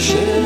share.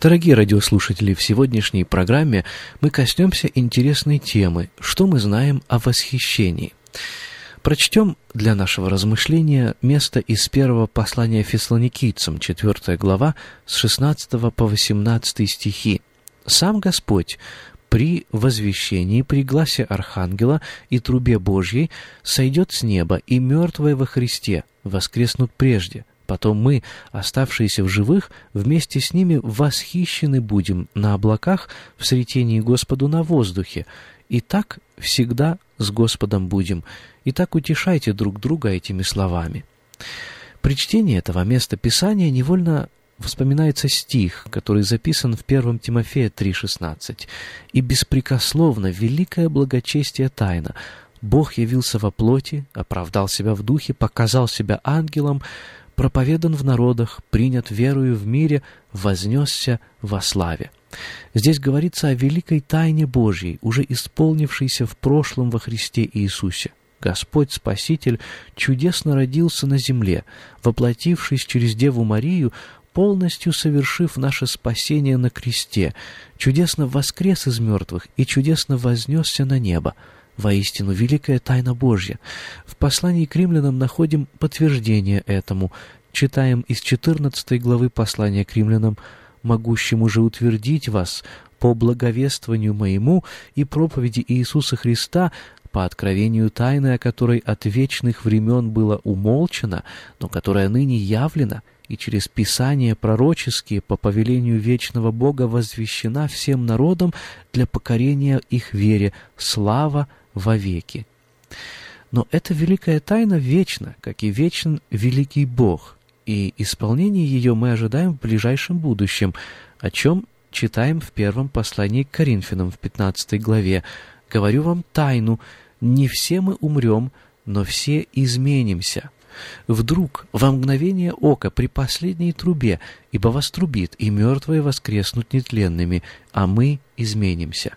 Дорогие радиослушатели, в сегодняшней программе мы коснемся интересной темы «Что мы знаем о восхищении?». Прочтем для нашего размышления место из первого послания фессалоникийцам, 4 глава, с 16 по 18 стихи. «Сам Господь при возвещении, при гласе Архангела и трубе Божьей сойдет с неба, и мертвые во Христе воскреснут прежде. Потом мы, оставшиеся в живых, вместе с ними восхищены будем на облаках в сретении Господу на воздухе. И так всегда с Господом будем. И так утешайте друг друга этими словами. При чтении этого места Писания невольно вспоминается стих, который записан в 1 Тимофея 3,16. «И беспрекословно великое благочестие тайна. Бог явился во плоти, оправдал себя в духе, показал себя ангелом, проповедан в народах, принят верою в мире, вознесся во славе». Здесь говорится о великой тайне Божьей, уже исполнившейся в прошлом во Христе Иисусе. Господь Спаситель чудесно родился на земле, воплотившись через Деву Марию, полностью совершив наше спасение на кресте, чудесно воскрес из мертвых и чудесно вознесся на небо. Воистину, великая тайна Божья. В послании к римлянам находим подтверждение этому. Читаем из 14 главы послания к римлянам «Могущему же утвердить вас по благовествованию моему и проповеди Иисуса Христа, по откровению тайны, о которой от вечных времен было умолчено, но которая ныне явлена, и через Писания пророческие по повелению вечного Бога возвещена всем народам для покорения их вере, слава вовеки. Но эта великая тайна вечна, как и вечен великий Бог, и исполнение ее мы ожидаем в ближайшем будущем, о чем читаем в первом послании к Коринфянам в 15 главе. «Говорю вам тайну, не все мы умрем, но все изменимся» Вдруг, во мгновение ока, при последней трубе, ибо вас трубит, и мертвые воскреснут нетленными, а мы изменимся.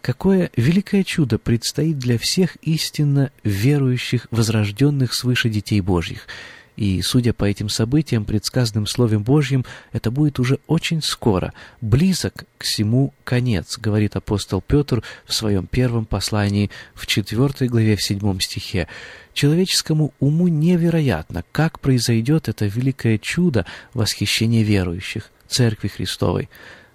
Какое великое чудо предстоит для всех истинно верующих, возрожденных свыше детей Божьих — и, судя по этим событиям, предсказанным Словом Божьим, это будет уже очень скоро. Близок к всему конец, говорит апостол Петр в своем первом послании в 4 главе в 7 стихе. Человеческому уму невероятно, как произойдет это великое чудо восхищения верующих, Церкви Христовой.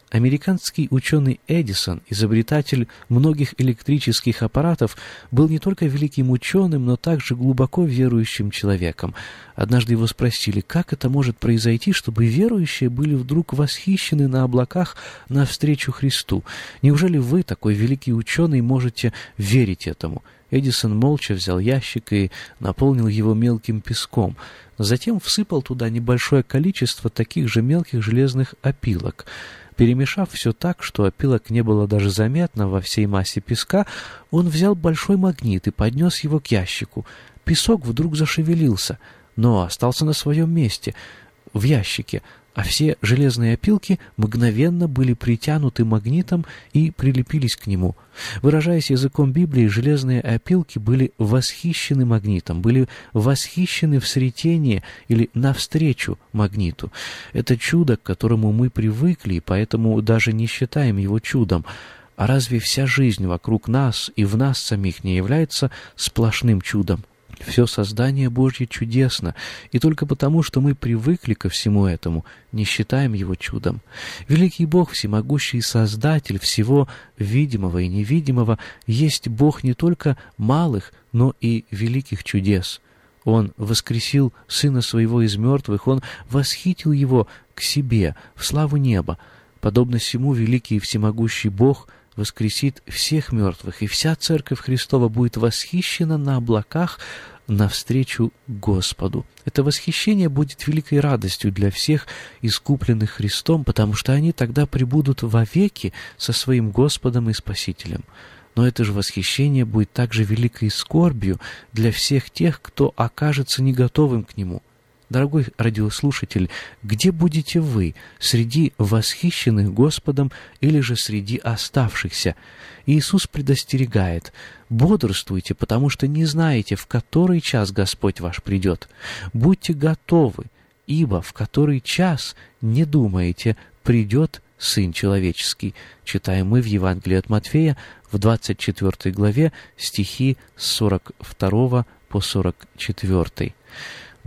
Американский ученый Эдисон, изобретатель многих электрических аппаратов, был не только великим ученым, но также глубоко верующим человеком. Однажды его спросили, как это может произойти, чтобы верующие были вдруг восхищены на облаках навстречу Христу. Неужели вы, такой великий ученый, можете верить этому? Эдисон молча взял ящик и наполнил его мелким песком. Затем всыпал туда небольшое количество таких же мелких железных опилок — Перемешав все так, что опилок не было даже заметно во всей массе песка, он взял большой магнит и поднес его к ящику. Песок вдруг зашевелился, но остался на своем месте, в ящике, а все железные опилки мгновенно были притянуты магнитом и прилепились к нему. Выражаясь языком Библии, железные опилки были восхищены магнитом, были восхищены в сретении или навстречу магниту. Это чудо, к которому мы привыкли, и поэтому даже не считаем его чудом. А разве вся жизнь вокруг нас и в нас самих не является сплошным чудом? Все создание Божье чудесно, и только потому, что мы привыкли ко всему этому, не считаем его чудом. Великий Бог, всемогущий Создатель всего видимого и невидимого, есть Бог не только малых, но и великих чудес. Он воскресил Сына Своего из мертвых, Он восхитил Его к себе, в славу неба. Подобно всему великий и всемогущий Бог — воскресит всех мертвых, и вся Церковь Христова будет восхищена на облаках навстречу Господу. Это восхищение будет великой радостью для всех искупленных Христом, потому что они тогда прибудут вовеки со своим Господом и Спасителем. Но это же восхищение будет также великой скорбью для всех тех, кто окажется не готовым к нему. Дорогой радиослушатель, где будете вы, среди восхищенных Господом или же среди оставшихся? Иисус предостерегает, бодрствуйте, потому что не знаете, в который час Господь ваш придет. Будьте готовы, ибо в который час, не думаете, придет Сын Человеческий, читаем мы в Евангелии от Матфея в 24 главе стихи с 42 по 44.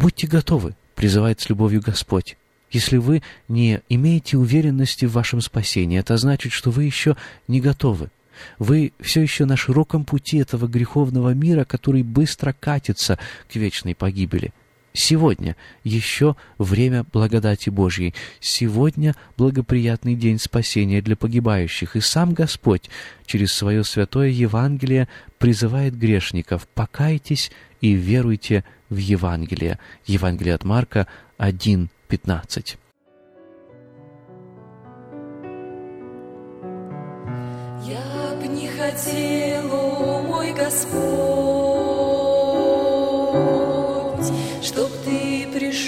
«Будьте готовы», — призывает с любовью Господь. Если вы не имеете уверенности в вашем спасении, это значит, что вы еще не готовы. Вы все еще на широком пути этого греховного мира, который быстро катится к вечной погибели. Сегодня еще время благодати Божьей. Сегодня благоприятный день спасения для погибающих. И сам Господь через свое святое Евангелие призывает грешников «покайтесь и веруйте в Евангелие». Евангелие от Марка 1.15. Я б не хотела, мой Господь,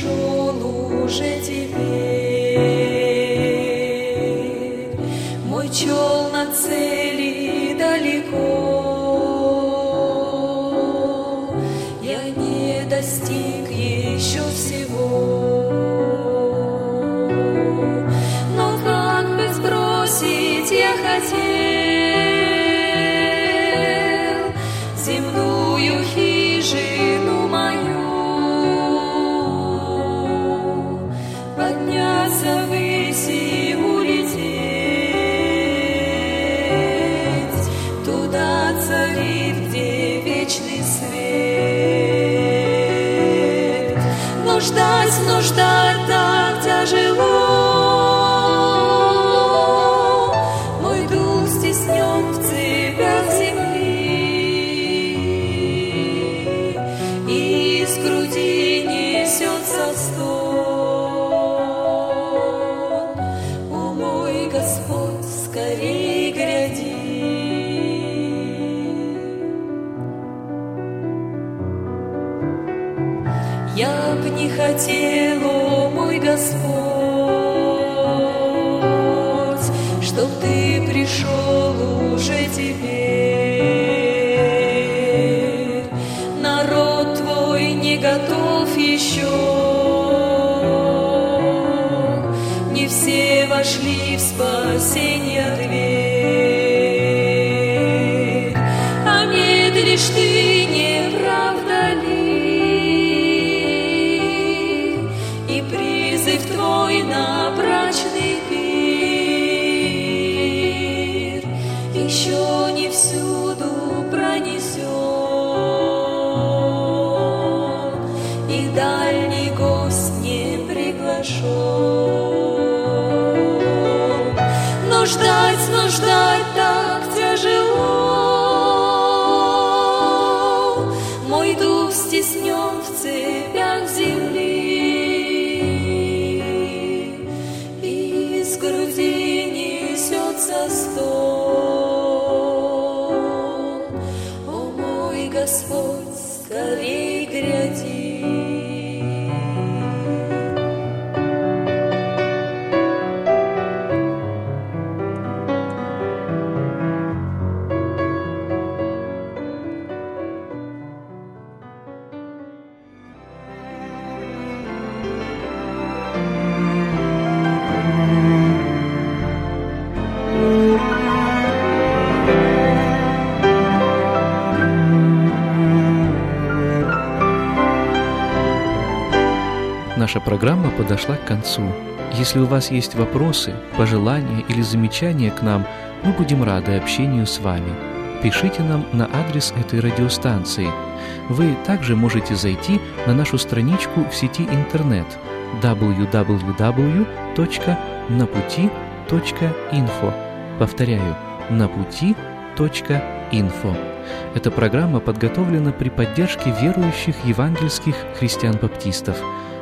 уже теперь. Мой чел на цели о мой Господь, чтоб ты пришел уже теперь. Народ твой не готов еще, не все вошли в спасение дверь. А медлишь ты, Но ждать, Наша программа подошла к концу. Если у вас есть вопросы, пожелания или замечания к нам, мы будем рады общению с вами. Пишите нам на адрес этой радиостанции. Вы также можете зайти на нашу страничку в сети интернет www.naputi.info. Повторяю, naputi.info. Эта программа подготовлена при поддержке верующих евангельских христиан-баптистов –